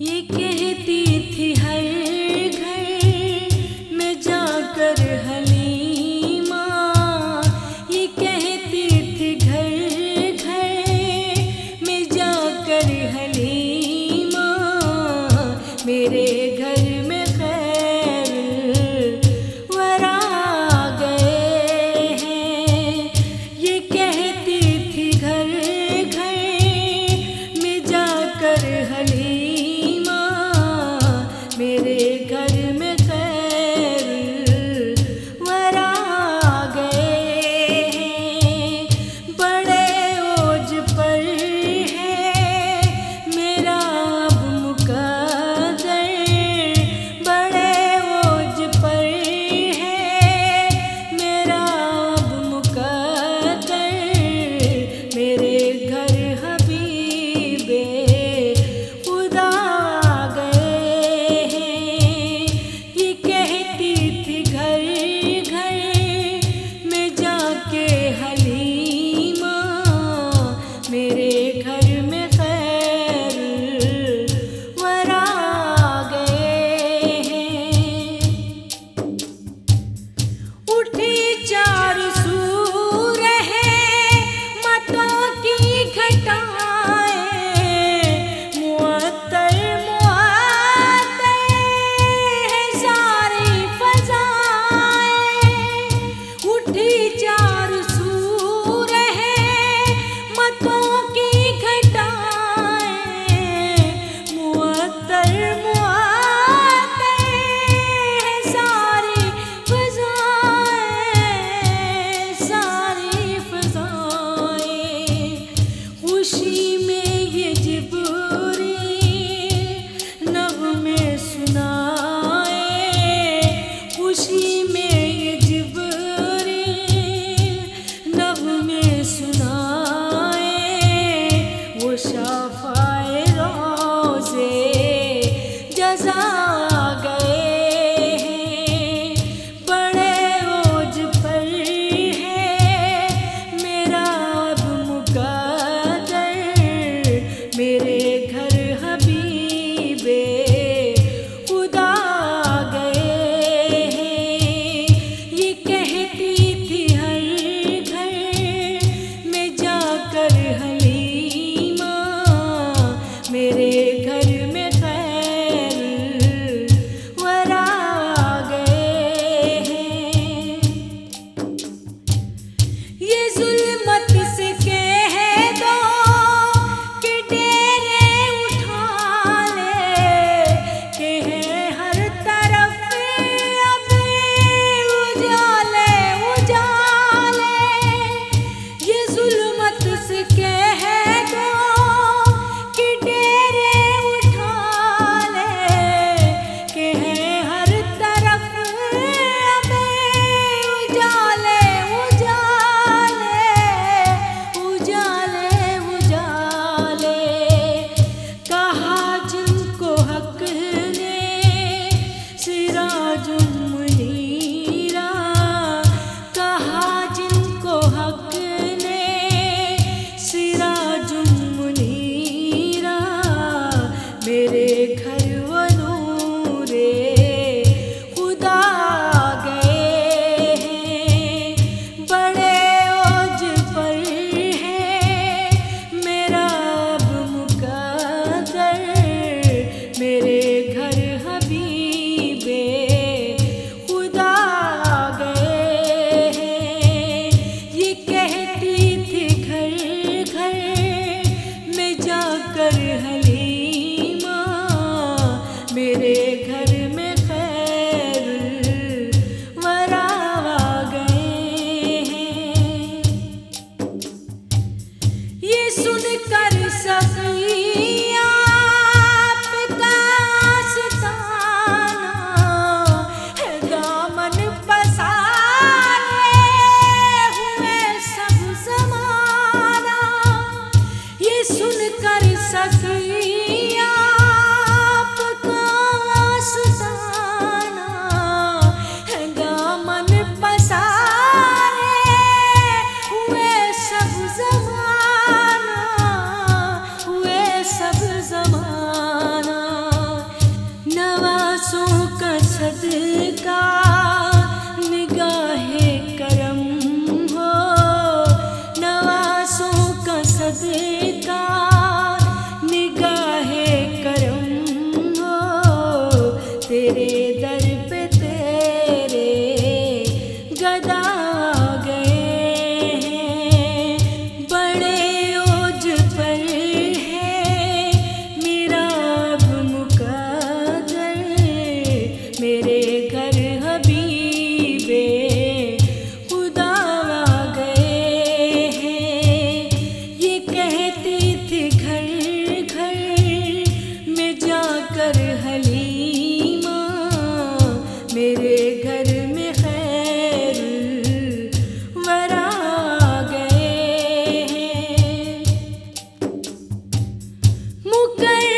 یہ کہتی جو میرے کر